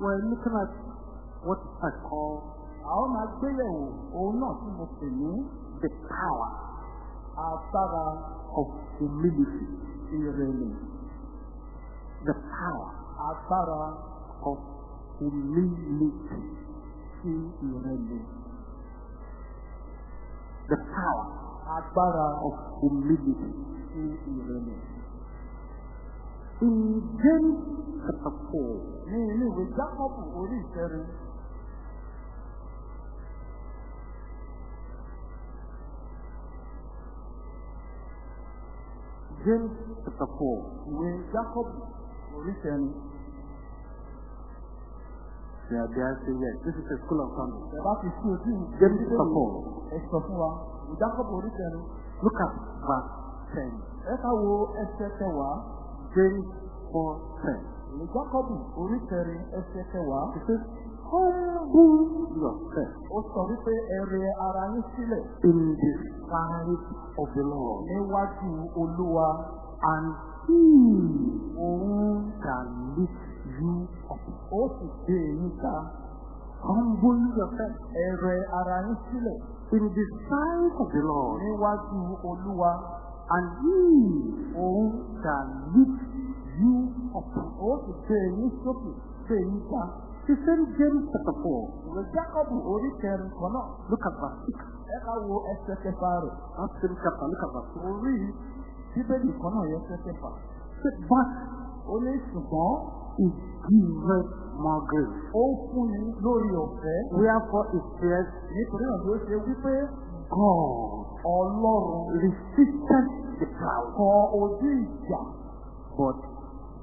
we're looking at what I call àwọn máa gbéyẹ̀wò òun náà tí mo pè ní the power agbára of humility. ìrẹ̀lẹ̀ The power agbára of humility. ti ìrẹ̀lẹ̀ The power agbára of humility. ti ìrẹ̀lẹ̀. In James chapter 4, ní inú ìwé jákọ́bù orí ìkẹrin? James chapter 4, ìwé jákọ́bù orí ìkẹrin. They are there say yes, this is a school of thunder. ẹ bá fi sí ojú James chapter 4, ẹ sọ fún wa ìwé jákọ́bù orí ìkẹrin. Look at verse 10. ẹ ká wo ẹsẹ̀ kẹwàá. James 4, 10. ìwé jákọ́bù orí ìkẹrin ẹsẹ̀ It says, humble yourself ó sọ wípé ẹ rẹ ara yín sílẹ̀ in the sight of the Lord, níwájú olúwa and he can lift you up. ó sì gbé yín Humble yourself ẹ rẹ ara yín sílẹ̀ in the sight of the Lord, níwájú olúwa and he can lift. Ó sì gbé yín sókè ga. He said James chapter 4, ìwé jákọ́bù orí kẹrin kan náà look at verse 6. ẹ ká wo ẹsẹ̀ kẹfà rẹ̀ same chapter, look at verse 6. orí bíbélì kan náà yẹ ẹsẹ̀ kẹfà. Say, But ó ní ṣùgbọ́n giveth more grace. ó fún ni lórí ọ̀fẹ́ Wherefore it says, nítorí náà ló ṣe wípé God ọlọ́run resisted the proud, kọ ojú but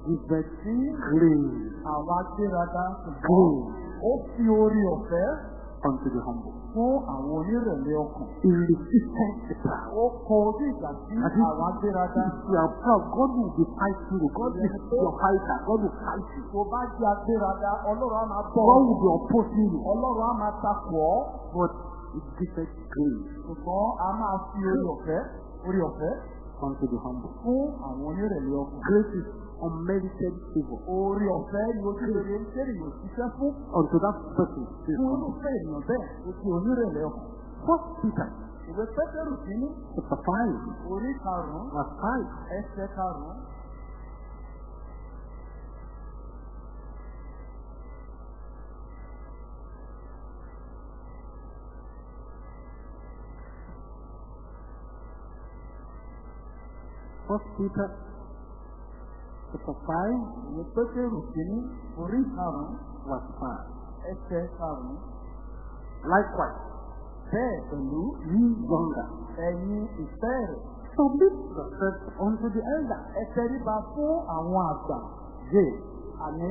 sí grace, àwọn ṣùgbọ́n grace ó fi orí ọ̀fẹ́ unto the humble. fún àwọn onírẹ̀lẹ̀ ọkàn. He resisted the proud. ó kọ ojú ìjà sí àwọn agbéraga. if you are proud, God will be fighting you. God is your fighter. God will fight you. tó bá jẹ́ agbéraga ọlọ́run á máa bọ̀ God will be opposing you. ọlọ́run á máa takò ọ́. But he giveth grace ṣùgbọ́n a máa fi orí ọ̀fẹ́ orí ọ̀fẹ́ unto the humble. fún àwọn onírẹ̀lẹ̀ ọkàn. Grace is unmerited favor orí ọ̀fẹ́ ni ojú rere ń tẹ̀lé yóò ṣiṣẹ́ fún unto that person. fún irúfẹ́ ènìyàn bẹ́ẹ̀ ó ti onírẹ̀lẹ̀ ọkàn. First Peter ìwé pẹ́tẹ́rù kínní chapter 5, orí karùn-ún verse 5. ẹsẹ̀ karùn-ún. First Peter 5, ìwé pẹ́tẹ́rù kínní orí karùn-ún 5. ẹsẹ̀ karùn-ún. Likewise, bẹ́ẹ̀ pẹ̀lú ye younger, ẹ̀yin ìfẹ́ rẹ̀ submit yourselves unto the elder. ẹ tẹríba fún àwọn àgbà. Àní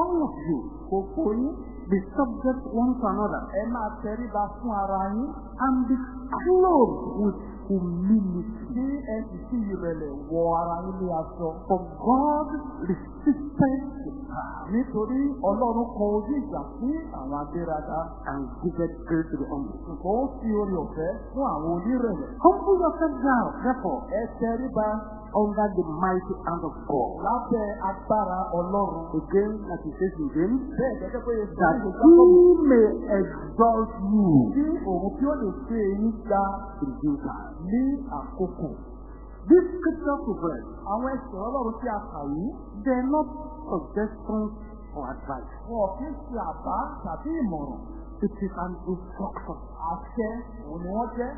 all of you gbogbo yín be subject one to another, ẹ máa tẹríba fún ara yín and be clothed with humility. kí ẹ sì fi ìrẹ̀lẹ̀ wọ ara yín ní aṣọ. For God resisted the proud nítorí ọlọ́run kọ ojú ìjà sí àwọn agbéraga and giveth grace to the humble. ṣùgbọ́n ó fi orí ọ̀fẹ́ fún àwọn onírẹ̀lẹ̀. Humble yourself now, therefore, ẹ tẹríba under the mighty hand of God. lábẹ́ agbára ọlọ́run. Again, as he says in James, bẹ́ẹ̀ gẹ́gẹ́ pé Jésù that he may exalt you kí òun kí ó lè ṣe eyín ga in due time. ní àkókò. These scriptures we read, àwọn ẹsẹ̀ ọlọ́run tí a kà yìí they're not suggestions or advice. wọn ò kí ń ṣe àbá tàbí ìmọ̀ràn. It is an instruction. àṣẹ òun ni wọ́n jẹ́.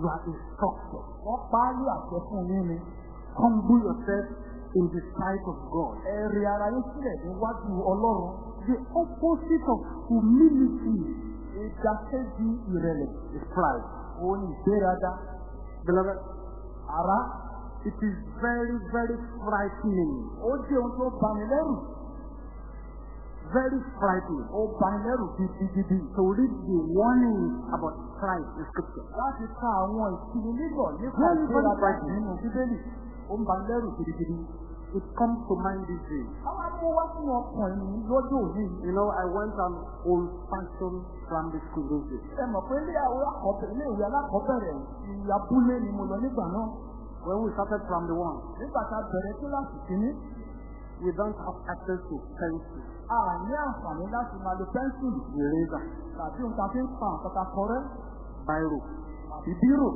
You are instructed. wọ́n pa á ní àṣẹ fún yín ni. Humble yourself in the sight of God. ẹ rí ara yín sílẹ̀ níwájú ọlọ́run. The opposite of humility ìdákẹ́jì ìrẹ̀lẹ̀ is pride. òun ìgbéraga. Beloved, ara it is very, very frightening. ó jẹ́ ohun tó bani lẹ́rù. Very frightening ó bani lẹ́rù gidigidi. to read the warnings about pride in scripture. láti ka àwọn ìkíni nígbọ̀ nípa ìgbéraga nínú bíbélì. Ó ń bani lẹ́rù gidigidi. It comes to mind these days. àwọn mú wá sínú ọkàn ẹni lọ́jọ́ òní. You know, I went on old-fashioned primary school those days. ẹ mọ̀ pé ilé àwọn akọ̀bẹ̀rẹ̀ ilé ìwé alákọ̀ọ́bẹ̀rẹ̀ ìyàbúlé ni mo lọ nígbà náà. When we started from the one, nígbà tá a bẹ̀rẹ̀ kíláàsì kìíní. we don't have access to pencil, a ní àǹfààní láti máa lo pẹ́ńsìlì eraser, tàbí a fi ń pa nǹkan ta kọrẹ́ biro. tàbí bírò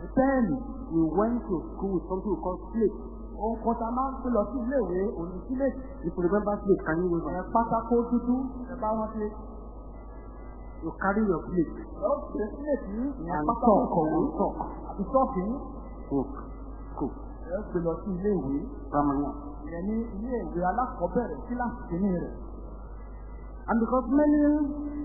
Then we went to school with something we call slate. ohun kan tá a máa ń gbé lọ sí òní sílé If you remember slate, can you wave ẹ̀ it? pátákó dúdú ẹ̀ bá wọn ṣe. You carry your plate ó ṣe sílé tí ìyẹn pátákó talk kọ̀wé talk. àti ṣọ́ọ̀kì ń Book, school, ẹ̀ gbé lọ sí iléèwé primary one. ìyẹn ní iléèwé alákọ̀ọ́bẹ̀rẹ̀ kíláàsì kìíní rẹ̀. And because many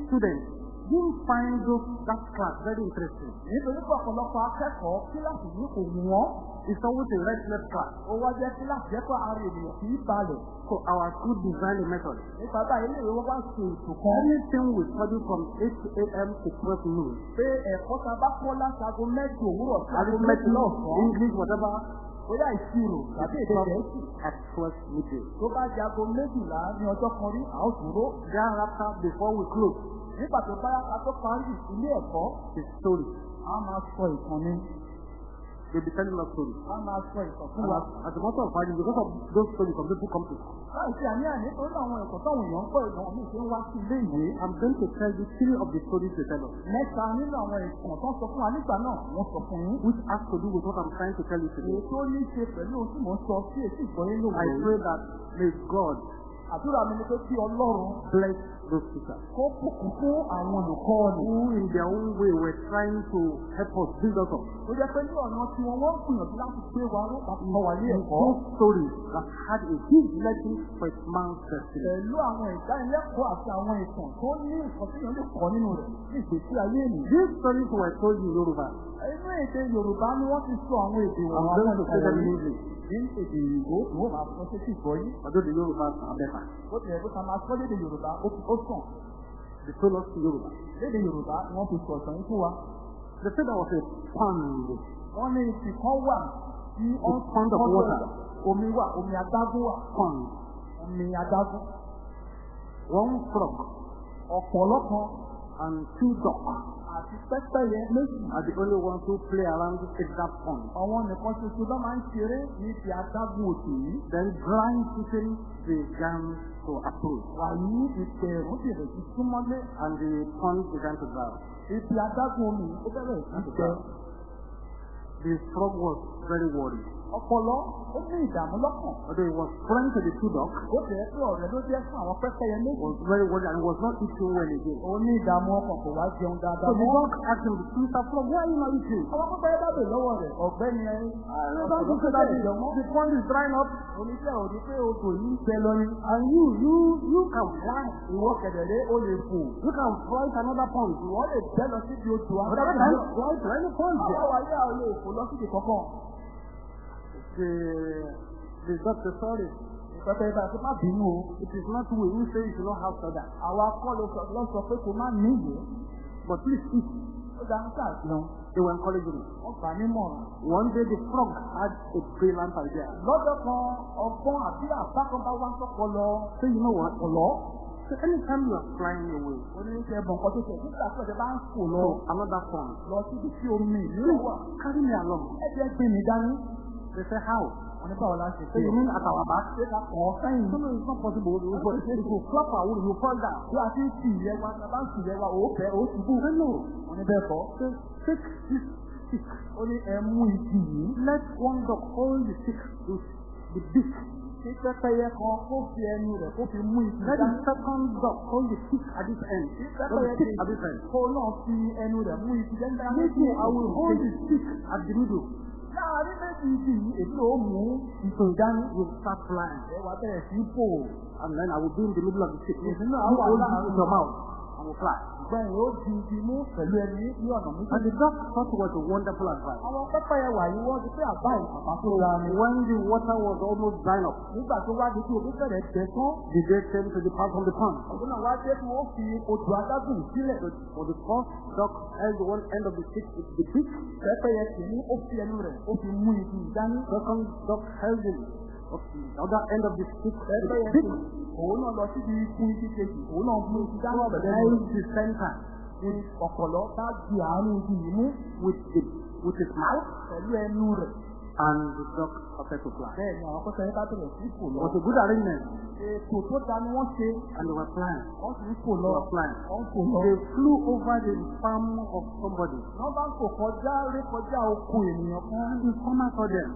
students didn't find those, that class very interesting, nítorí pé ọ̀pọ̀lọpọ̀ akẹ́kọ̀ọ́ kíláàsì yìí kò wù wọ́n it's always a restless class. ó wá jẹ́ kíláàsì jẹ́ pé ara ènìyàn kì í balẹ̀. So our school designed a method. nípa báyìí iléèwé wọn bá ṣe ètò kan Anything we study from 8 a.m. to 12 noon, pé ẹ̀kọ́ ta bá kọ́ láti aago mẹ́jọ òwúrọ̀ sí aago méjìlá ọ̀sán English, whatever, bóyá ìṣirò tàbí èdè gẹ̀ẹ́sì at 12 midday. tó bá di aago méjìlá ní ọjọ́ kan rí ó dúró Thereafter, before we close, nígbà tó bá yàtọ̀ tó parí ilé ẹ̀kọ́ the story. a máa sọ ìtàn ni They'll be telling us stories. a máa sọ ìtàn fún wa. as, a matter of fact, because of those stories, some people come to school. láìsí àníyàn nítorí àwọn ẹ̀kọ́ táwọn èèyàn ń pọ̀ ìdánwò míì ṣe ń wá sí ilé ìwé. I'm going to tell you three of the stories they tell us, mẹ́ta nínú àwọn ìtàn tó ń sọ fún wa nígbà náà wọ́n sọ fún yín. which has to do with what I'm trying to tell you èyí today. tó ní ṣe pẹ̀lú mò ń sọ sí èsì ìgbọ́yé I pray that may God àdúrà mi ni pé kí ọlọ́run bless those teachers kó bùkún fún àwọn olùkọ́ ni. who, in their own way, were trying to help us build us up. ó jẹ́ pé ní ọ̀nà tí wọ́n wọ́n gbìyànjú láti gbé wa láti mọ wà ní ẹ̀kọ́. Those stories that had a huge lesson for a man's destiny. pẹ̀lú àwọn ìdánilẹ́kọ̀ọ́ àti àwọn ìtàn tó ní yóò lè kọ́ nínú rẹ̀ ní ìgbésí ayé ènìyàn. These stories were told in Yoruba. Inú èdè yorùbá ni wọ́n ti sọ àwọn èdè wọn àwọn say them in ìkọ̀wé English, ní èdè ìgbò ìwọ́n máa sọ sí ìgbọ́yé. although the Yorubas are better. ó ti yẹ kó ta máa sọ lédè yorùbá ó sàn. They told us in Yoruba. lédè yorùbá ni wọ́n fi sọ yìí fún wa. They said there was a pond, wọ́n ní ìsìn kan wà tí a pond of water, omi wà omi adágún wà pond. omi adágún. One frog ọ̀pọ̀lọpọ̀ and two ducks àti pẹ́pẹ́yẹ méjì. are the only ones who play around in that pond. àwọn nìkan ṣoṣo bá máa ń ṣeré ní ti adágún òkè yìí. Then dry season began to approach wàyí ìpẹ̀rù bẹ̀rẹ̀ sí súnmọ́lé and the pond began to dry. ibi adágún omi ó bẹ̀rẹ̀ sí gbẹ. The frog was very worried. Ọpọlọ ó ní ìdààmú lọ́kàn. Although he was friend to the two ducks, ó bẹ̀rẹ̀ pé ọ̀rẹ́ ló jẹ́ fún àwọn pẹ́pẹ́yẹ méjì. was very worried and was not eating well again. ó ní ìdààmú ọkàn kò wá jẹun So dáadáa the mọ́. dog asked him, Mr. Frog, why are you not eating? àwọn pẹ́pẹ́yẹ bá bè lọ́wọ́ rẹ̀ ọ̀gbẹ́ni ẹ. That the, the pond is drying up oníṣẹ́ òní pé odò yìí ń gbẹ lọ ni. and you, you, you can fly. ìwọ kẹ̀dẹ̀rẹ́ ó lè fò. You can fly to another pond. ìwọ lè bẹ́ lọ síbi odò But I adágún. can't fly to any pond àwọn there. wáyé àwọn lè fò lọ síbi kankan. The, the doctor, sorry, pẹ́pẹ́yẹ bá ti má bínú o. it is not we who say you should not have soda. ló sọ lọ sọ pé kò má níyè. But please eat. ó dá ń. They were encouraging him. wọ́n gbà nímọ̀ràn. One day the frog had a brilliant idea. lọ́jọ́ kan ọgbọ́n àbí àbá kan bá wá sọ́kọ lọ. So you know what? ọ̀lọ́. So anytime you are flying away oníṣẹ́ bọ̀ nǹkan tó ṣe nígbà tí ọ̀dẹ̀ bá ń fò lọ. to another pond, lọ síbi tí omi ìlú wà. carry me along. ẹ jẹ́ gbé mi dání. They say, how? wọ́n ní báwo la ṣe So you mean at our back? ṣé ká kàn ọ́ sẹ́yìn. No, no, it's not possible. You, if you flap away, you fall down. bí a ti ń fi ìyẹn wa tá a bá ń fi ìyẹn wa òó fẹ́ òó ṣubú. No, no. wọ́n ní bẹ́ẹ̀ kọ́. So take this stick. ó ní ẹ mú igi yìí. Let one dog hold the stick with the beak. kí pẹ́pẹ́yẹ kan kó fi ẹnu rẹ̀ kó fi mú igi Let the second dog hold the stick at this end. the pẹ́pẹ́yẹ end. kó náà fi ẹnu rẹ̀ mú. Me too, I will hold the stick at the middle. Láàárín méjì yìí èmi ò mú ìtò ìdání. You start flying. ẹ wá bẹ̀rẹ̀ sí fò. And then I will be in the middle of the stick. You Yes, no, I hold will it and fly. Bẹ́ẹ̀ ó di igi mú pẹ̀lú ẹni ní ọ̀nà And méjì. the dog thought it was a wonderful advice. Àwọn pẹ́pẹ́yẹ wà yìí wọ́n ti pé àbá ìpàpà tó ra ni. When the water was almost drying up, Nígbà tó wá di tí omi bẹ̀rẹ̀ tẹ̀ tán, the day came to depart from the pond. ọ̀gbọ́n náà wá dé tí wọ́n fi odò adágún sílẹ̀. For the first dog held one end of the stick with the beak. Pẹ́pẹ́yẹ sì ní ó fi ẹnu rẹ̀ ó fi mú igi ìdání. Second dog held the the other end of the with beak. sì òun náà lọ síbi ikú igi kejì, òun náà mú igi dání ọ̀bẹ̀lẹ̀ Held the center ní ọ̀pọ̀lọ́ bá di àárín igi yìí mú with the with his mouth pẹ̀lú ẹnu rẹ̀. and the duck started to fly. ni àwọn pẹ́pẹ́yẹ bá bẹ̀rẹ̀ sí fò lọ. was a good arrangement, ètò tó da ni wọ́n ṣe and they were flying. wọ́n sì ń fò They were flying. wọ́n fò lọ. They flew over the farm of somebody. wọ́n bá ń fò kọjá rí kọjá oko ènìyàn kan And the farmer saw them.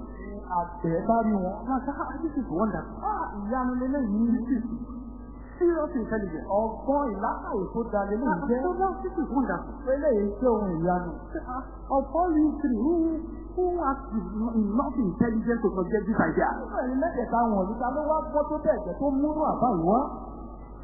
Ní àgbẹ̀ bá rí wọn. Said, ah, this is wonderful. Ah, ìyanu lélẹ́yìn This is serious intelligence. ọgbọ́n ìlàkàwé tó da lélẹ́yìn jẹ́ now this is wonderful. eléyìí jẹ́ ohun ìyanu. All you three, who, who has enough intelligence to forget this idea? ẹ̀yin mẹ́tẹ̀ẹ̀ta wọ̀nyí ta ló wá gbọ́ tó bẹ̀ẹ̀jẹ̀ tó múnú àbá ìwá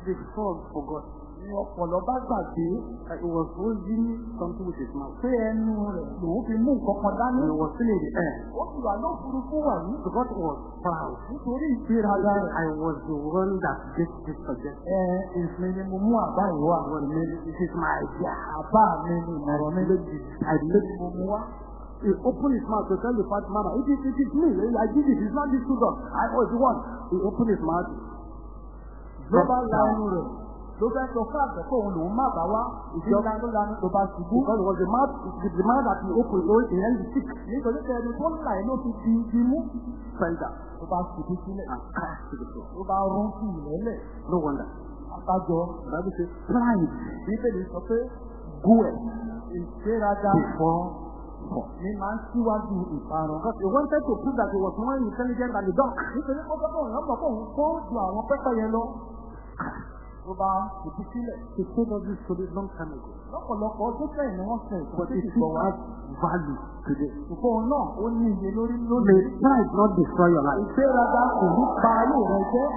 The frog forgot. Ni ọ̀pọ̀lọ́ bá gbàgbé He was holding something with his mouth. pé ẹnu rẹ̀ lòun fi mú nǹkan kan dání. He was still in the air. ó sì wà lófurufú wà yìí Because he was proud. nítorí ìgbéraga rẹ̀. I was the one that gave this suggestion. ẹ ìsìn ni mo mú àbá ìwá. This is my idea. àbá mi ni ìmọ̀ràn mi ló di. I made mo mú wá. He opened his mouth to tell the fat man, it is, it is me. I did it. It's not this dogs. I was the one. He opened his mouth. ló bá la ẹnu rẹ̀ ló fẹ́ sọ fún àgbẹ̀ pé òun lòun má bá wá ìjọba ló lanu tó bá ṣubú. Because it was the mouth, the, the mouth that he opened, so he held the stick. nítorí pé ẹni tó ń là ló fi di di mú. Down ló bá ṣubú sílẹ̀. and crashed to the floor. ló bá rún sí ìrẹ́lẹ̀. No wonder. àbájọ Bible says, pride bíbélì sọ pé goeth ìgbéraga before fall. ni máa ń síwájú ìparun. Because he wanted to prove that he was more intelligent than the dog. nítorí ó gbọ́dọ̀ òun lọ́mọ kó òun kó ju àwọn pẹ́pẹ́ yẹn lọ. Ló bá ṣubú sílẹ̀. He told us this story long time ago. lọ́pọ̀lọpọ̀ ọdún sẹ́yìn ni wọ́n sọ ti wá. value today. ìfọ̀ náà ó ní iye lórí May lónìí. pride not destroy your life. ìgbéraga kò ní pa ayé rẹ jẹ́.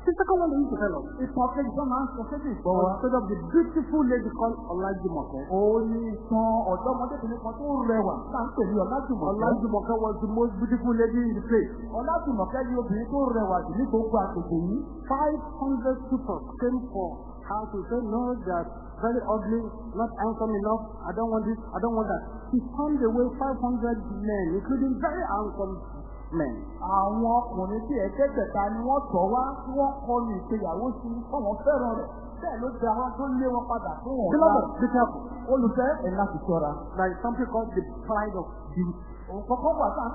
Second one máa ń sọ sédè ìgbọ̀ was wa. instead of the beautiful lady called Olajumoke. ó ní ìtàn ọ̀dọ́mọdébìnrin kan tó rẹwà tá ń pè ní ọ̀làjùmọ̀kẹ́. Olajumoke was the most beautiful lady in the place. ọ̀làjùmọ̀kẹ́ ni obìnrin tó rẹwà jù ní gbogbo àgbègbè yìí. 500 people came for her to say, no, that very ugly, not handsome enough. I don't want this, I don't want that. She turned away 500 men, including very handsome men. àwọn ọkùnrin tí ẹ̀ẹ́dẹ́gbẹ̀ta ni wọ́n tọ̀ wá tí wọ́n kọlu ìgbéyàwó sí fọwọ́n fẹ́ràn rẹ̀ bẹ́ẹ̀ ló da wọn tó lé wọn padà fún wọn. Beloved, be careful. olùfẹ́ ẹ̀ láti ṣọ́ra. There is something called the pride of beauty. Òun kọ́kọ́ wà tá à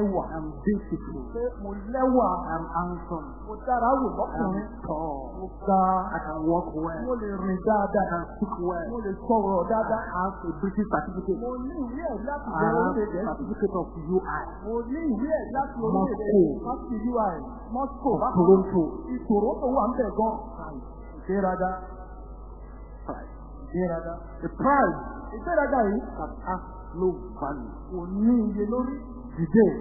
ẹwà. I'm beautiful. mo lẹ́wà I'm handsome. mo I'm lọ́kùnrin tall. mo ga I can walk well. mo lè I can speak well. mo lè sọ̀rọ̀ I dáadáa. a British certificate. I have a certificate of UI. mo ní ìwé ẹ̀ láti Moscow. orílẹ̀-èdè láti UI Moscow Toronto. ìṣòro tó wà ń bẹ̀ gan. ìṣéraga ìṣéraga. The pride ìṣéraga yìí that no value. kò ní iye lórí. Today,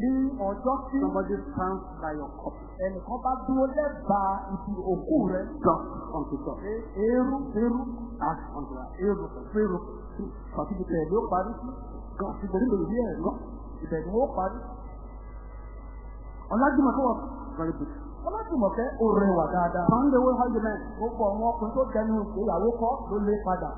ní ọjọ́ tí somebody stands by your cup, ẹnìkan bá dúró lẹ́bàá ibi òkú rẹ̀ dust onto dust, eérú eérú ash onto ash. eérú eérú pàtìkìtẹ̀ ló parí sí. God, ìbẹ̀rù lè rí ẹ̀ lọ. ìbẹ̀rù ó parí. Olajumoke was very good. ọlọ́dúnmọ̀kẹ́ ó rẹwà dáadáa. You meant. gbogbo àwọn ọkùnrin tó dẹnu ìgbéyàwó kọ́ ló lé padà.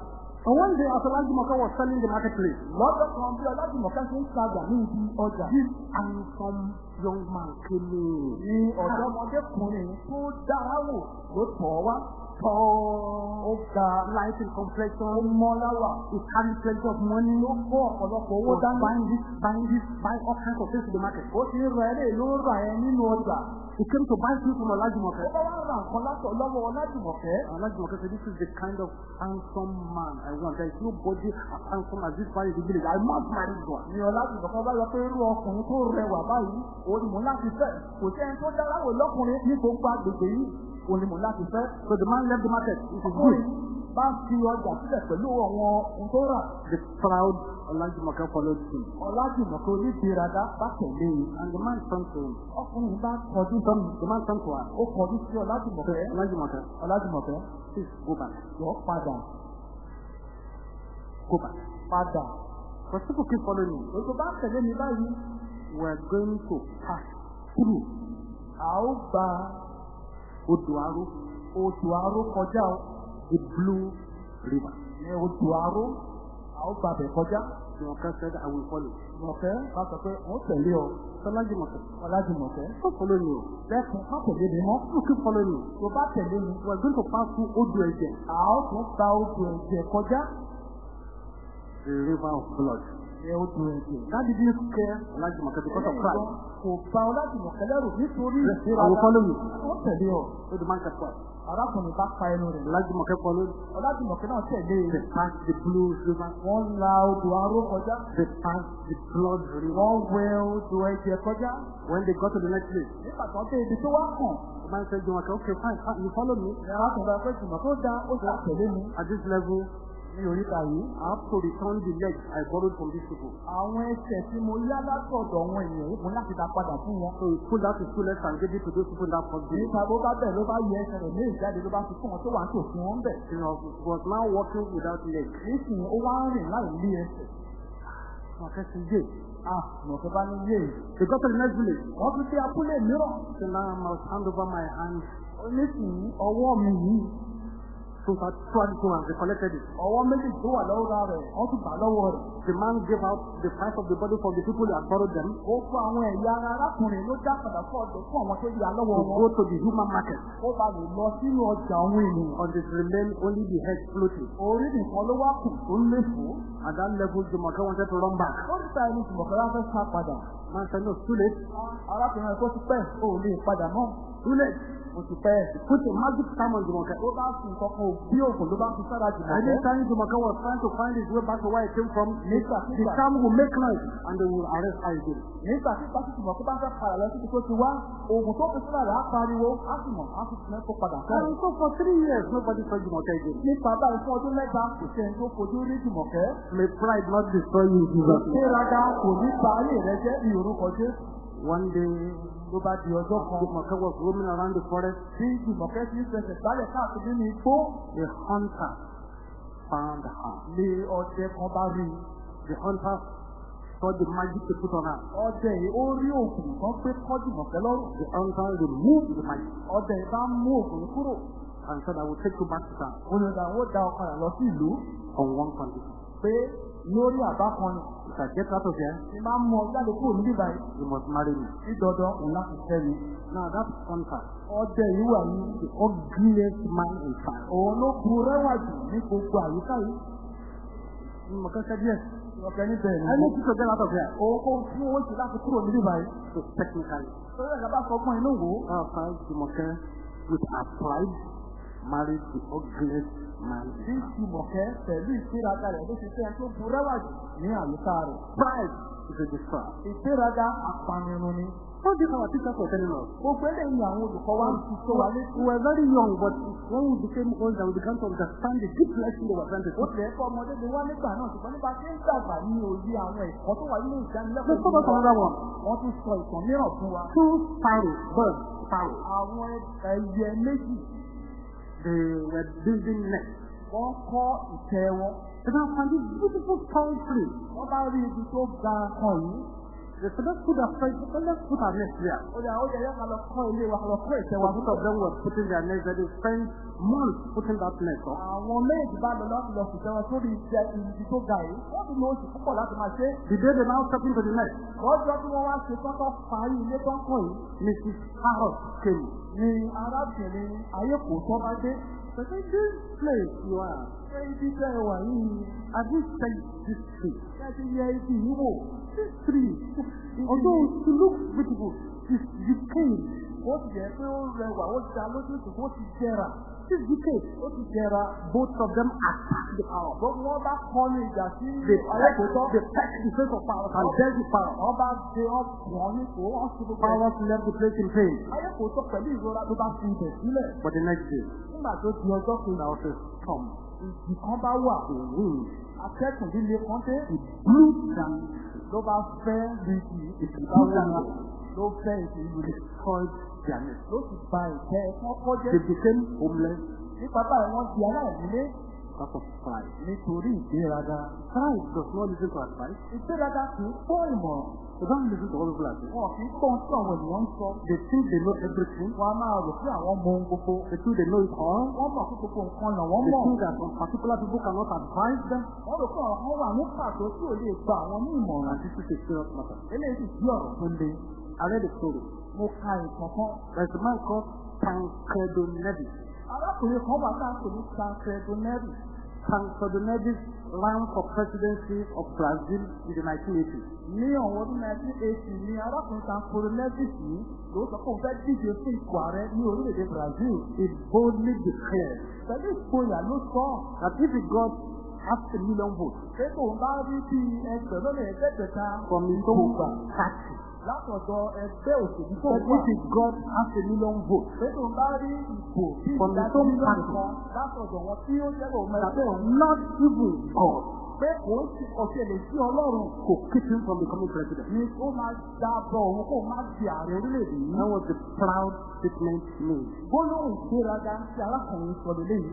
And one day, as Olajumoke was selling the marketplace, lọ́jọ́ kan bí ọlọ́dúnmọ̀kẹ́ ṣe ń tajà ní ibi ọjà. this handsome young man came in. ní ọ̀dọ́mọdékùnrin tó dára wò ló tọ̀ wá. Tall, ó ga light in ó complexion, mọ́ láwà. he carried plenty of money, ó kó ọ̀pọ̀lọpọ̀ owó was dání. buying this, buying this, buying all kinds of things in the market. ó ti rẹ̀ ẹ́ ló rà ẹ́ nínú ọjà. He came to buy things from Olajumoke. Olajumoke said, this is the kind of handsome man I want. There is nobody as handsome as this man in the village. I must marry this one. ní ọlọ́dúnmọ̀kẹ́ bá yọ pé irú ọkùnrin tó rẹwà báyìí òun ni mò ń láti fẹ́. kò sí ẹni tó dára wò lọ́kùnrin ní gbogbo agbègbè yìí òun ni mò ń láti fẹ́. So the man left the market. He said, good. Bá fi ọjà sílẹ̀ pẹ̀lú àwọn rà. The proud Olajumoke followed him. ọlọ́dúnmọ̀kẹ́ onígbéraga bá tẹ̀lé e. And the man turned to him. ọkùnrin bá kọjú Some, the man turned to her. ó kọjú sí ọlọ́dúnmọ̀kẹ́. Olajumoke, ọlọ́dúnmọ̀kẹ́ please go back. yọ padà Go back. padà. Because people keep following me. ètò bá tẹ̀lé mi báyìí We're going to pass through a ó gba Oduaru, odò aró kọjá o. the blue river. ní odò aró a ó gba bẹ̀ kọjá. Jumoke said, I will follow. Bá sọ pé òun tẹ̀lé ọ. Olajumoke, Ọlájùmọ̀kẹ́. don't follow me. Bẹ́ẹ̀kùn má tẹ̀lé mi mọ́. You keep following me. Tó bá tẹ̀lé mi, We're going to pass through Odueje, a ó tún gba odò ẹ̀jẹ̀ kọjá. the river of blood. ìyẹn ó dùn ẹ̀jẹ̀. That didn't scare Olajumoke because of pride. kò bá Ọlájùmọ̀kẹ́ lẹ́rù nítorí ìgbéraga. follow you. ó tẹ̀lé ọ. So the man kept quiet. Arákùnrin bá pa ẹnu rẹ̀. Olajumoke followed. Ọlájùmọ̀kẹ́ náà tẹ̀lé e. They passed the blue river. wọ́n la odò aró kọjá. They passed the blood river. wọ́n wẹ odò ẹ̀jẹ̀ kọjá. When they got to the next place, nígbà tó dé ibi tó wá kàn. the man said, Jumoke, okay, fine, you follow me. arákùnrin bá pẹ́ jùmọ̀ tó dá ó sì tẹ̀lé mi. At this level, ní oríta yìí. I have to return the legs I borrowed from these people. àwọn ẹsẹ̀ tí mo yá látọ̀dọ̀ àwọn èèyàn yìí mo ní láti dá padà fún wọn. So he pulled out his two legs and gave it to those people that first day. nípa bó bá bẹ̀ ló bá yẹ ẹsẹ̀ rẹ̀ ní ìjáde ló bá fi fún wọn tó wà ń tòfin wọn bẹ̀. He was now walking without legs. nísìnyí ó wá ń rìn láì lé ẹsẹ̀. Jumoke said, yeah. ah mọ̀tò bá ní yé. They got to the next village. wọ́n tún dé abúlé mìíràn. So now I must hand over my hands nísìnyí ọwọ́ mi yìí to that tried to and they collected it. ọwọ́ méjì tó wà lọ́wọ́ rẹ̀ wọ́n tún gbà lọ́wọ́ rẹ̀. The man gave out the price of the body for the people who had borrowed them ó fún àwọn ẹ̀yà ara arákùnrin ló dá padà fún ọ̀dọ̀ fún àwọn tó yà lọ́wọ́ to wọn. go to the human market. ó bá lè lọ sínú ọjà àwọn ènìyàn. On this remain only the head floating. orí nìkan ló wá kù tó ń léfò. At that level, Jumoke wanted to run back. ó ń ta ẹni jùmọ̀kẹ́lá fẹ́ sá padà. Man said, no, too late. arákùnrin tó ti pẹ́ ó lè padà mọ́. Too late. Ó ti pẹ́. Put a magic charm on Jumoke. ó bá fi nǹkan kan bí oògùn ló bá fi sára jùmọ̀kẹ́. Anytime Jumoke was trying to find his way back to where he came from, Nígbà the charm will make noise and they will arrest her again. nígbà tí pásítì jùmọ̀kẹ́ bá fẹ́ padà lọ síbi tó ti wá oògùn tó fi sára á pariwo á sì mọ̀ á sì tún ẹ́ kó padà And sẹ́yìn. so for three years, nobody saw Jumoke again. nípa báyìí fún ọdún mẹ́ta kò sẹ́ni tó fojú rí jùmọ̀kẹ́. May pride not destroy you, Jesus. Ìgbéraga kò ní ba ayé rẹ jẹ́ ní orúkọ Jésù. One day, Ló bá di ọjọ́ kan. Jumoke was roaming around the forest. Bí Jùmọ̀kẹ́ ti ń fẹsẹ̀ gbálẹ̀ káàkiri nínú igbó, The hunter found her. ni ọdẹ kan bá rí. The hunter saw the magic they put on her. Ọdẹ yìí ó rí òògùn kan pé kọ́ Jùmọ̀kẹ́ lọ́rùn. The hunter removed the magic Ọdẹ yìí bá mú òògùn kúrò. and said, I will take you back to town Olùdá ó da ọkàn rẹ̀ lọ sí ìlú on one condition. pé lórí àbá kan ni. If I get out of here, Ní máa ń mú ọ jáde kúrò níbí báyìí. you must marry me. Ní dandan òun láti fẹ́ mi. Now that hunter, Ọdẹ yìí wà ní the ugliest man in town. òun ló bu rẹwà jù ní gbogbo àyíká yìí. Jumoke said, yes, Jùmọ̀kẹ́ níbẹ̀ I ni. need you to get out of here. Òun kò fún owó sí láti kúrò níbí báyìí. So technically, ẹ̀ka bá sọ fún inú ó. after Jumoke, with pride, married the ugliest man Bí. Jùmọ̀kẹ́ pẹ̀lú ìgbéraga rẹ̀ ló ti fẹ́ tó bu rẹwà jù ní àyíká rẹ̀. Pride is a destroyer. Ìgbéraga apanirun ni. What did our teachers were telling us? Gbogbo eléyìí ni àwọn olùkọ́ wa ń fi tó wa létí. We were very young, but when we became older, we began to understand the deep lesson they were trying to Ó teach. tilẹ̀ kọ́ ọmọdé ni wá nígbà náà ṣùgbọ́n nípa tí ń dàgbà ní òye àwọn ẹ̀kọ́ tó wà nínú Let's ìdánilẹ́kọ̀ọ́ talk about another one. Wọ́n tún sọ ìtàn mìíràn fún wa. Two sparrows, birds, sparrows. Àwọn ẹyẹ méjì They were building nests. wọ́n kọ́ ìtẹ́ wọn. They now found this beautiful tall tree. Wọ́n bá rí ibi tó ga kan yìí. Let's put our friends, let's put our nest here. Ó yà ó yẹ yẹ ká lọ kọ́ ilé wa lọ kọ́ So wa. both of them were putting their there. They spent months putting that nest up. Àwọn méjì bá lọ láti lọ fìtẹ́ wọn sórí iṣẹ́ ibi tó ga yìí. Wọ́n ti lo oṣù púpọ̀ láti máa ṣe. The day they now step into the nest, Lọ́jọ́ tí wọ́n wá ṣe tọ́tọ́ parí ilé tó ń kọ́ yìí. Mrs. Parrot came. Ni arábìnrin ayé kò tọ́ bá dé. They said, this place you are, Ṣé ibi tẹ́ ẹ wà yìí? have you seen this tree? Ṣé ti yẹ ibi yìí? This tree, although it looks beautiful, is decayed. Ó ti jẹ́ pé ó rẹwà, ó da lójú ṣùgbọ́n ó ti jẹrà. It's decayed. Ó ti jẹrà. Both of them attacked the power. Gbogbo wọn bá kọlu ìjà sí They ayé kò pecked, tọ́. they pecked the face of power and dealt with power. Wọ́n bá gbé ọ̀pọ̀ ní kò wọ́n sì gbogbo ẹ̀. Powers left the place in pain. Ayé kò tọ́ pẹ̀lú ìrora tó bá fi ibẹ̀ sílẹ̀. But the next day, Nígbà tó di ọjọ́ kejì, there was a storm. ìjì kan bá wà. The wind Akẹ́kùn líle kan dé. blew down, Ló bá fẹ́ it ìbáwọ̀ blew down, ló fẹ́ ìjì lùjì. destroyed their nest. Ló sì ba ìtẹ́ ẹ̀kọ́ kọjẹ́. They became homeless Nípa báyìí wọ́n di aláìnílé because of pride. nítorí ìgbéraga. Pride does not listen to advice. Ìgbéraga kì í gbọ́ ìmọ̀ràn. They don't listen to what people are saying. Wọn kì í gbọ́ ohun tí àwọn ènìyàn ń sọ. They think they know everything. Wọ́n á máa rò pé àwọn mọ ohun gbogbo. They think they know it all. Wọ́n mọ̀ pé gbogbo nǹkan là wọ́n They mọ̀. think that some particular people cannot advise them. Wọ́n rò pé àwọn kan wà ní pàtó tí ò lè gba àwọn ní ìmọ̀ràn. And this is a serious matter. Eléyìí sì jí ọ̀rọ̀ tó le. I read a story. Mo ka ìtàn kan. There's a man called Tancredo Nevis. Arákùnrin kan wà pè ní Tancredo Neri. Tancredo Neves ran for presidency of Brazil in the 1980s. ní ọ̀wọ́ ọdún nineteen eighty ni arákùnrin kan Coronel yìí ló sọ pé òun fẹ́ díje fún ipò ààrẹ ní orílẹ̀-èdè Brazil. He boldly declared pẹ̀lú ìgboyà ló sọ that if he got half a million votes pé tóun bá rí bí ẹgbẹ̀rún ẹgbẹ̀ta from his own party, látọ̀dọ̀ ẹgbẹ́ òṣèlú tó wà. if he got half a million votes, pé tóun bá rí ìbò bí ìdájọ́ party. kan látọ̀dọ̀ wọn tí ó jẹ́ òun that not even God pé òun ti ọ̀sẹ̀ lè sí ọlọ́run could keep him from becoming president. ni ó máa dábọ̀ òun kó má di ààrẹ orílẹ̀-èdè yìí. That was the proud statement made. gbólóhùn ìgbéraga tí arákùnrin sọ lélẹ́yìí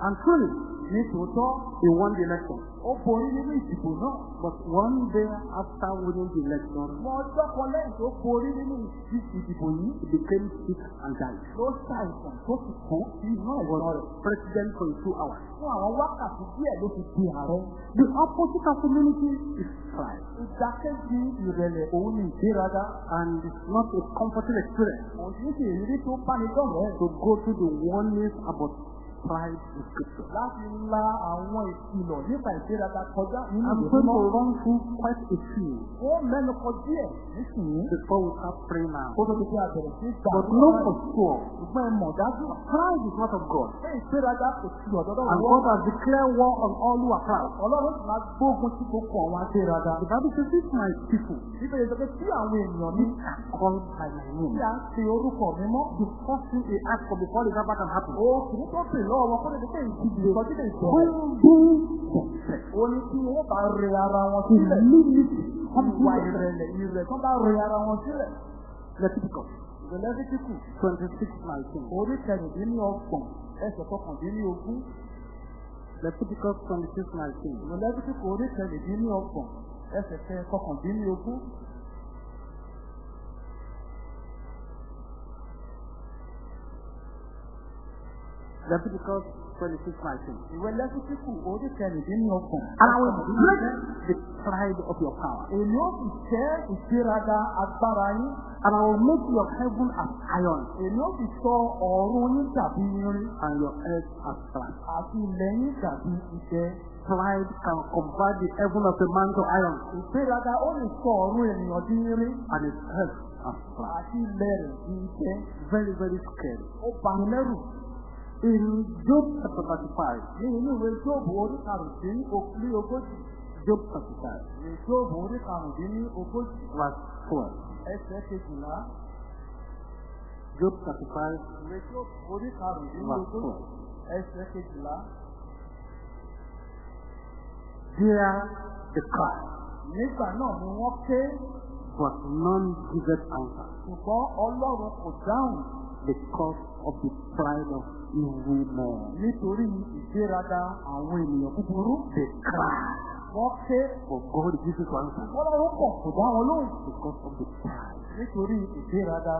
And truly, ní tòótọ́ he won the election. ó borí nínú ìdìbò náà. But one day after winning the election, Wọ́n ọjọ́ kan lẹ́yìn tó borí nínú ìdìbò yìí he became sick and died. ló ṣàìsàn tó sì kú inú was rẹ̀. president for two hours. Fún àwọn wákàtí díẹ̀ ló fi di ààrẹ. The opposite of humility is pride. Ìdákẹ́jì ìrẹ̀lẹ̀ òun ni ìgbéraga. And it's not a comforting experience ṣe ìrírí tó báni dọ̀rẹ́. to go through the warnings about pride in scripture. Láti la àwọn ìkìlọ̀ nípa ìgbéraga kọjá nínú I'm ìwé going mímọ́. to run through quite a few Wọ́n mẹ́nu kọ díẹ̀ nísìnyí. before we start praying now. Kó tó ti fi àbẹ̀rẹ̀ sí gbà. But know for sure, Ṣùgbọ́n ẹ mọ̀ dájú. pride is not of God. Pé ìgbéraga kò sí ọ̀dọ́dọ́ And wọn. God has declared war on all who are proud. Ọlọ́run sì máa gbógun tí gbogbo àwọn agbéraga. The Bible says, if my people Bíbélì sọ pé tí àwọn ènìyàn mi called by my name, à ń pe orúkọ mi mọ́. the first thing they ask for before the Sabbath can happen, Òkùnrin tó pè lọ́wọ́ wọn dé pé ìdíje ìkọjú lè jọ. humble themselves. Ó ní kí wọ́n bá rẹ ara wọn sílẹ̀. Humility, Ìwà humble ìrẹ̀lẹ̀ ìrẹ̀ tó bá rẹ ara wọn sílẹ̀. Leviticus Lẹ́fítíkù 26, 19. orí kẹrìndínlọ́gbọ̀n ẹsẹ̀ kọkàndínlógún. Leviticus 26, 19. Lẹ́fítíkù orí kẹrìndínlọ́gbọ̀n ẹsẹ̀ kọkàndínlógún. Leviticus 26, 19. Ìwé Lẹ́fítíkù orí kẹrìndínlọ́gbọ̀n. And I will break the pride of your power, Èmi ó sì tẹ́ ìgbéraga agbára yín. and I will make your heaven as iron, Èmi ó sì sọ ọ̀run yín dàbí irin and your earth as brass. àti ilẹ̀ yín dàbí idẹ. Pride can convert the heaven of a man to iron, Ìgbéraga ó lè sọ ọ̀run ènìyàn di irin and his earth as brass. àti ilẹ̀ rẹ̀ di idẹ. Very, very scary. Ó bani lẹ́rù. In Job chapter 35, Ní inú ìwé Jóòbù orí karùndínní ní ogójì. Job 35, Ìwé Jóòbù orí karùndínní ogójì. verse 12. Ẹsẹ̀ kejìlá. Job 35, Ìwé Jóòbù orí karùndínní verse ogójì. 12. Ẹsẹ̀ kejìlá. Hear the cry, Nígbà náà ni wọ́n ké but none giveth answer ṣùgbọ́n Ọlọ́run kò dáhùn because of the pride of evil men. nítorí ìgbéraga àwọn ènìyàn búburú. They cry, Wọ́n ké but God to answer Ọlọ́run pọ̀ kò dá wọn lóhùn because of the pride. nítorí ìgbéraga.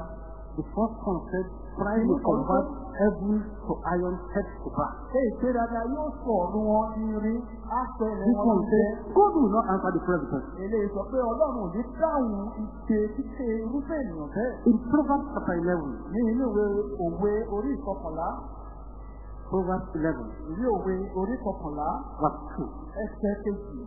The first said, pride will convert heaven to iron, head to brass. Ṣé ìgbéraga yóò sọ ọ̀run wọn rí aṣọ ilẹ̀ wọn jẹ́? God will not answer the prayer because Eléyìí sọ pé Ọlọ́run ò ní dáhùn ìpè kíké irúfẹ́ ènìyàn bẹ́ẹ̀. in Proverbs chapter 11, Ní inú ìwé òwe orí ìkọkànlá, Proverbs 11, ìwé òwe orí ìkọkànlá, verse 2. ẹsẹ̀ kejì.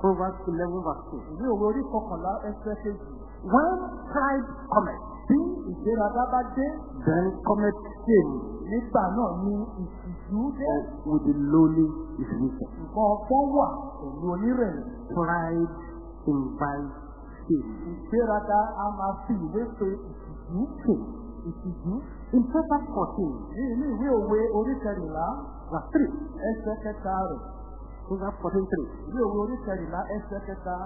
Proverbs 11, verse 2. Ìwé òwe orí ìkọkànlá, ẹsẹ̀ kejì. When pride cometh, Bí ìgbéraga bá dé, then cometh shame, nígbà náà ni ìtìjú dé. with the lowly is wisdom. Nǹkan ọgbọ́n wà pẹ̀lú onírẹ̀lẹ̀. Pride invites shame. Ìgbéraga a máa fi ìwé pe ìtìjú. Shame. Ìtìjú. In Proverbs 14, Ní inú ìwé òwe orí kẹrìnlá, verse 3. ẹsẹ̀ kẹta rẹ̀. Proverbs 14, 3. Ìwé òwe orí kẹrìnlá, ẹsẹ̀ kẹta.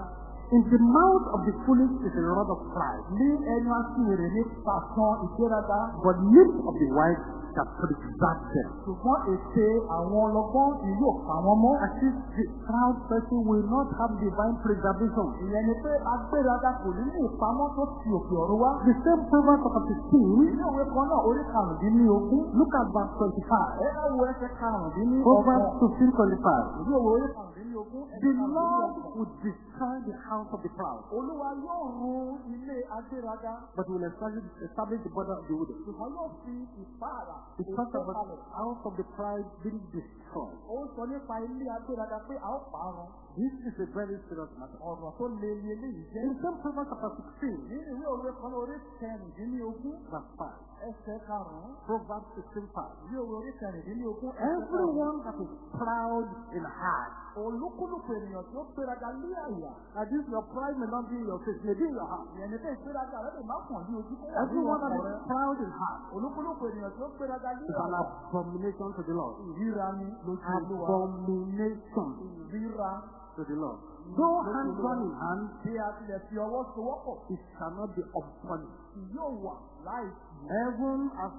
In the mouth of the foolish is a rod of pride, Ní ẹnu aṣèrè ní pàṣán ìgbéraga. but lips of the wise shall preserve them. Ṣùgbọ́n ète àwọn ọlọ́gbọ́n yóò pa wọ́n mọ́. As if the proud person will not have divine preservation. Ìyẹn ni pé agbéraga kò ní ní ìpamọ́ tó ti òkè ọ̀run wá. The same Proverbs chapter 16, Ìwé òwe kan náà orí karùndínlógún. look at verse 25. Ẹ ká wo ẹsẹ̀ karùndínlógún. Proverbs 15, 25. Ìwé òwe orí karùndínlógún. The Lord would destroy destroy the house of the proud, Olúwa yóò run ilé agbéraga. but will establish, establish the border of the widow. Ṣùgbọ́n yóò fi talks ètò kalẹ̀. the house of the proud being destroyed. Ó sọ nípa ilé agbéraga pé a ó pààrọ̀. This is a very serious matter. Ọ̀rọ̀ tó le ni eléyìí jẹ́. In St. Proverbs chapter 16, Nínú ìwé òwe kan orí kẹrìndínlógún verse 5, ẹsẹ̀ karùn-ún. Proverbs 16, 5. Ìwé òwe orí kẹrìndínlógún. Everyone that is proud in heart. Olúkúlùkù ènìyàn tí ó gbéraga lé àyà. That is, your pride may not be in your face, may be in your heart. Ìyẹn ni pé ìgbéraga rẹ̀ lè má pọ̀ ní ojú kó wà nínú Everyone that is proud in heart. Olúkúlùkù ènìyàn tí ó gbéraga lé is an abomination to the Lord. Ìríra ni lójú Olúwa. Abomination. Ìríra. To the Lord. Though hand one in hand, bí a tilẹ̀ fi ọwọ́ sowọ́pọ̀ it shall not be kì yóò wà láì. Heaven has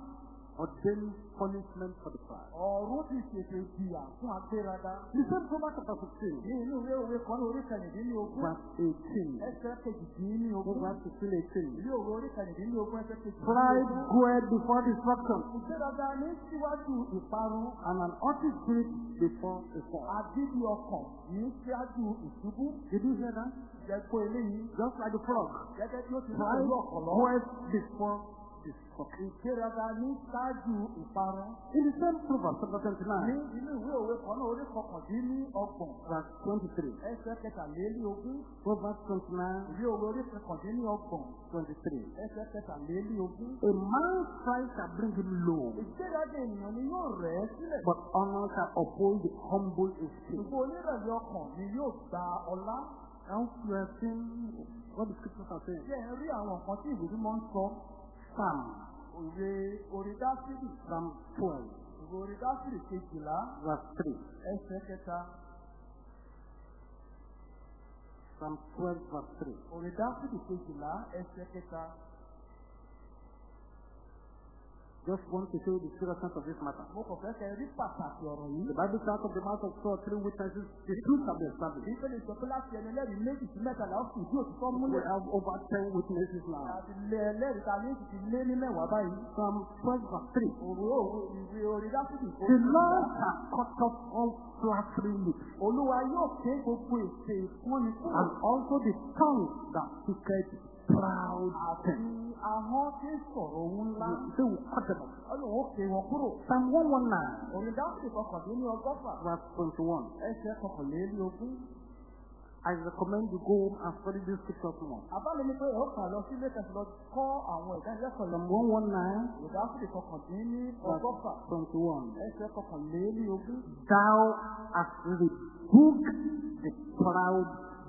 ordained punishment for the pride. Ọ̀run ti ṣètò ìjìyà fún agbéraga. The same Proverbs chapter 16, Ní inú ìwé òwe kan ní orí kẹrìndínlógún verse 18. ẹsẹ̀ kejìdínlógún. Proverbs 16, 18. Ìwé òwe orí kẹrìndínlógún ẹsẹ̀ Pride kejìdínlógún. goeth before destruction, Ìgbéraga ní síwájú ìparun. and an haughty spirit before a fall. Àdídì ọkàn ní síwájú ìṣubú. Did you hear that? Jẹ́pọ̀ eléyìí Just like the frog. gẹ́gẹ́ bí ó ti rí Pride goeth before destruction. Ìgbéraga ní ṣáájú ìparun. In the same Proverbs chapter Ní 29, inú ìwé òwe kan náà orí kọkàndínní ọgbọ̀n verse 23. ẹsẹ̀ kẹtàlélógún. Proverbs 29, Ìwé òwe orí kọkàndínní ọgbọ̀n 23. ẹsẹ̀ kẹtàlélógún. A man's pride shall bring him low, Ìgbéraga ènìyàn ni yóò rẹ̀ ẹ́ sílẹ̀. but honor shall uphold the humble spirit. Ṣùgbọ́n onírẹ̀lẹ̀ ọkàn ni yóò gba ọlá. You have seen what the scriptures are saying. Ṣé ẹ rí àwọn nǹkan tí ìwé mímọ́ ń sọ? Psalm, Òwe orí Dáfídì. Psalm 12, Ìwé orí Dáfídì kejìlá verse 3. ẹsẹ̀ kẹta. Psalm 12, verse 3. Orí Dáfídì kejìlá ẹsẹ̀ kẹta. Just want to show the seriousness of this matter. Mo kàn fẹ́ kẹ́ rí pàtàkì ọ̀rọ̀ yìí. The Bible says of the mouth of two or three witnesses, the truth shall be established. Bíbélì sọ pé láti ẹni ẹlẹ́rìí méjì sí mẹ́tàlá ó sì ìdí òtítọ́ We múlẹ̀. have over 10 witnesses now. Àti lé ẹlẹ́rìí ta ní ti lé ní mẹ́wàá báyìí. Psalm 12, verse 3. Òwe òwe ìwé orí Dáfídì The Lord shall cut off all flattering lips, Olúwa yóò ké gbogbo ètè ìfúnni and also the tongue that speaketh proud Àti things. ahọ́n tí ń sọ̀rọ̀ ohun ńlá. They will cut them off. Ọlọ́run ó ké wọn kúrò. Psalm 119, Orí Dáfídì kọkàndínní ọgọ́fà. verse 21. Ẹsẹ̀ kọkànlélógún. I recommend you go home and study this scripture more. Àbálẹ̀ ni pé ó kà lọ sí ilé kẹsì lọ kọ́ àwọn ìdánilẹ́kọ̀ọ́ Psalm lọ. 119, Ìdáfídì kọkàndínní verse ọgọ́fà. 21. Ẹsẹ̀ kọkànlélógún. Thou hast rebuked the proud,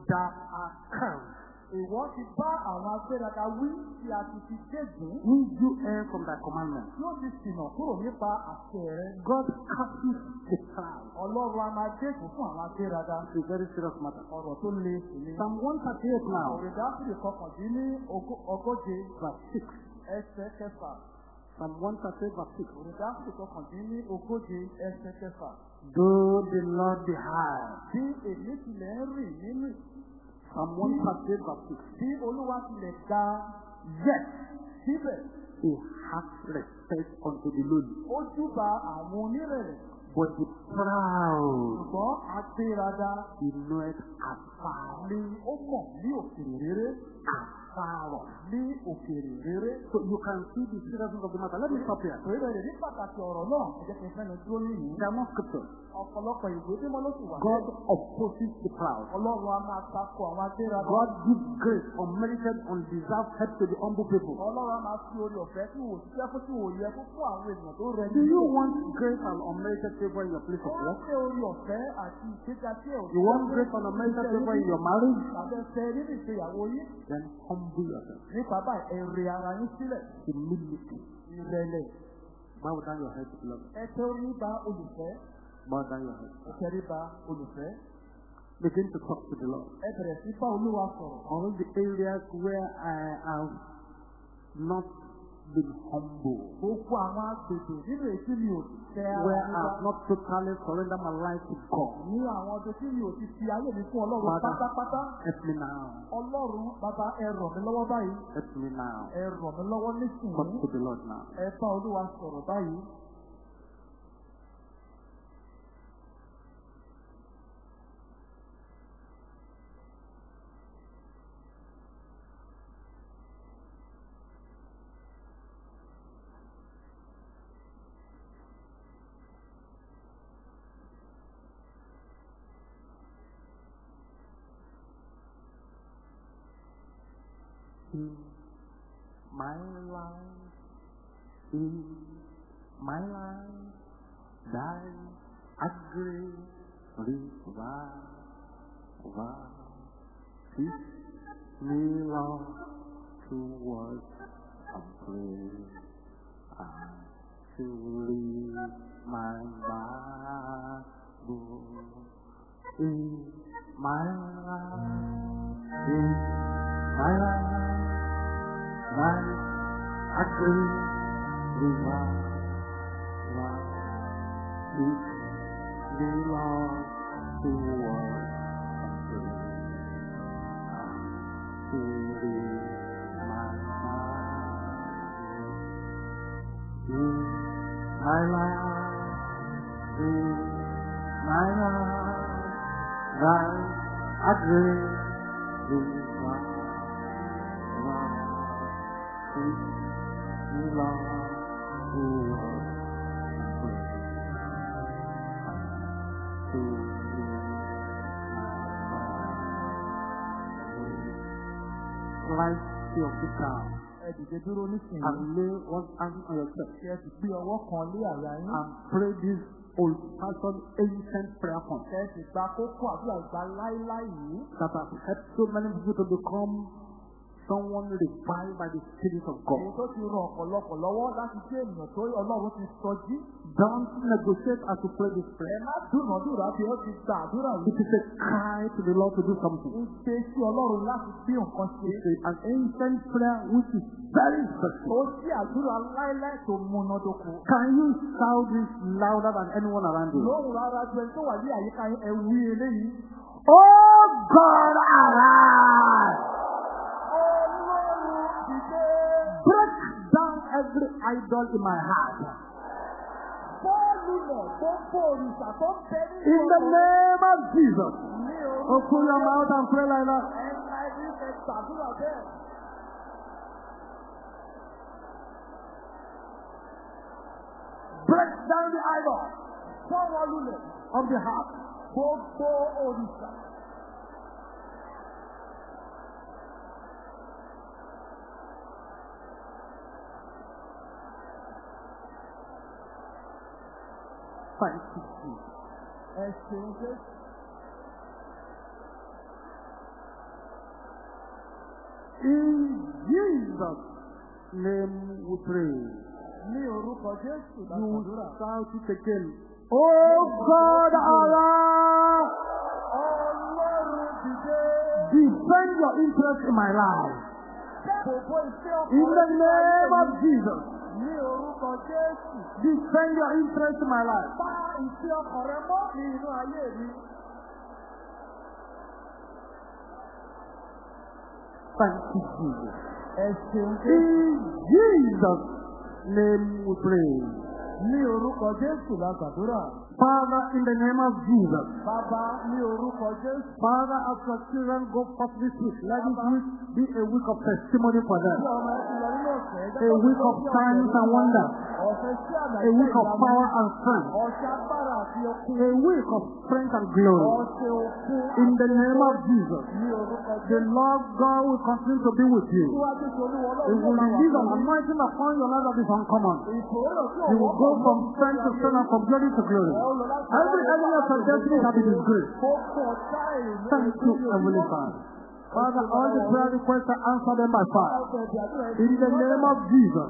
thou art cursed. Ìwọ ti bá àwọn agbéraga wí tí a ti fi gégùn. Who do err from thy commandment? Yóò ti ṣìnà kúrò nípa àṣẹ rẹ. God curses the proud. Ọlọ́run a máa gégùn fún àwọn agbéraga. It's a very serious matter. Ọ̀rọ̀ tó le sí ni. Psalm 138 now, Ọ̀rẹ́ Dáfídì kọkàndínní ogó- ọgóje verse 6. ẹsẹ̀ kẹfà. Psalm 138 verse 6. Ọ̀rẹ́ Dáfídì kọkàndínní ogóje ẹsẹ̀ kẹfà. Though the Lord be high. Bí èmi tilẹ̀ ń rìn nínú Psalm 138 verse 6. bí Olúwa tilẹ̀ ga Yet síbẹ̀, he hath respect unto the lowly. ó júbà àwọn onírẹ̀lẹ̀. But the proud Ṣùgbọ́n agbéraga he knoweth afar. ni ó mọ̀ ní òkèèrè rere. Afar off. Ní òkèèrè rere. So you can see the seriousness of the matter. Let me stop here. Pẹ̀lú ẹ̀rẹ̀ ní pàtàkì ọ̀rọ̀ náà, ẹ jẹ́ kí n fẹ́nu dúró nìyí. There are more scriptures. Ọ̀pọ̀lọpọ̀ ìwé tí mo ló sì wà. God opposes the proud. Ọlọ́run a máa takò àwọn agbéraga. God gives grace, unmerited, undeserved help to the humble people. Ọlọ́run a máa fi orí ọ̀fẹ́ tí wò síṣẹ́ fún tí wò yẹ fún fún àwọn ènìyàn tó rẹ Do you want grace and unmerited favor in your place of Wọ́n work? fẹ́ orí ọ̀fẹ́ àti ìgbéga tí ẹ̀ You want grace and unmerited favor in your marriage? Àbẹ̀fẹ́ nínú ìgbéyàwó yín. Then humble yourself. Nípa báyìí ẹ̀rẹ̀ ara yín sílẹ̀. Humility. Ìrẹ̀lẹ̀. Bow down your head to Lord. Ẹ tẹ́ orí ba olùfẹ́. Bow down your head. Ẹ tẹ́rí ba olùfẹ́. Begin to talk to the Lord. Ẹ bẹ̀rẹ̀ sí bá olúwa sọ̀rọ̀. All the areas where I have not been humble, Gbogbo àwọn agbègbè nínú tí mi ò tẹ where I have not totally surrendered my life to God. Ní àwọn ọdún tí mi ò ti fi ayé mi fún Ọlọ́run pátápátá. Help me now. Ọlọ́run bàbá ẹ ràn mí lọ́wọ́ báyìí. Help me now. Ẹ ràn mí lọ́wọ́ Talk nísìnyí. to the Lord now. Ẹ bá olúwa sọ̀rọ̀ báyìí. life is my life, thy agree with thy, thy, teach me love towards a praise and to live my Bible in my life, in my life. Agree revival. Teach me, and lay one hand on your chest Kí ẹ sì gbé ọwọ́ kan lé àyà yín. and pray this old-fashioned ancient prayer point Kí ẹ sì gba kókó àdúrà ìgbà láíláí yìí. that has helped so many people to become someone revived by the Spirit of Èyí God. tó ti ran ọ̀pọ̀lọpọ̀ lọ́wọ́ láti jẹ́ ènìyàn tó Ọlọ́run ti sọjí. Don't negotiate as you pray this Ẹ prayer. má dúnàdúrà bí ó ti gba àdúrà It yìí. is a cry to the Lord to do something. Ń ṣe sí Ọlọ́run láti gbé nǹkan ṣe. It's a- an ancient prayer which is very effective. Ó sí àdúrà láíláí tó múnádóko. Can you shout this louder than anyone around you? Lóhùn rárá ju ẹni tó wà ní àyíká ẹ wí eléyìí. Oh God, arise! Every idol in my heart. In the name of Jesus. orúkọ Open your mouth and pray like that. Break down the idol of the heart. You, Jesus. Ẹ ṣeun Jésù. In Jesus' name we pray. Ní orúkọ Jésù You will gbàdúrà. shout it again. Oh God, arise! Ọlọ́run dìde. Defend your interest in my life. In the name of Jesus. Ní orúkọ Jésù. Defend your interest in my life. Bá ìfẹ́ ọkọ̀ rẹ mọ́ ní inú ayé mi. Thank you, Jesus. Ẹ ṣeun Jésù. In Jesus' name we pray. Ní orúkọ Jésù la gbàdúrà. Father, in the name of Jesus. Bàbá ní orúkọ Jésù. Father, as your children go forth this week, let this week be a week of testimony for them. Bí ọmọ ẹtì lọ nínú ọ̀sẹ̀. A week of signs and wonders. Ọ̀sẹ̀ sí àmì A week of power and strength. Ọ̀sẹ̀ agbára àti okun. A week of strength and glory. In the name of Jesus. The. Lord God will continue to be with you. Síwájú sí olúwa He will yóò bá release wà an anointing upon your life that is uncommon. You will go from strength to strength and from glory to glory. Every of your destiny shall be disgraced. Thank you, Heavenly Father. Father, all the prayer requests are answered them by fire. In the name of Jesus,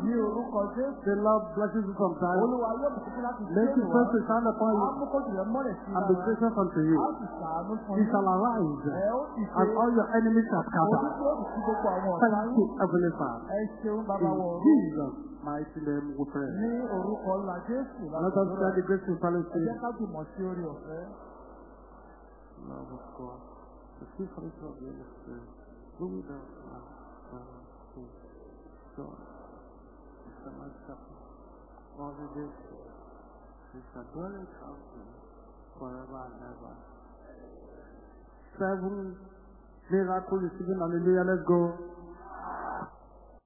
the Lord blesses you sometimes. Láti Let gbé his face to shine upon you and be gracious unto you. He shall arise and all your enemies shall scatter. Thank you, Heavenly Father. In. Jesus' mighty name we pray. Ní orúkọ ńlá Jésù Let us try the grace in fellowship. Jẹ́ ká jùmọ̀ sí orí ọ̀fẹ́. Love of God, the free fellowship of the Holy Spirit, who we don't know, and who God, is the mighty shepherd. All the days, we shall dwell in country forever and ever. Seven miracles receiving, hallelujah, let's go.